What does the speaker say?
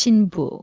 신부.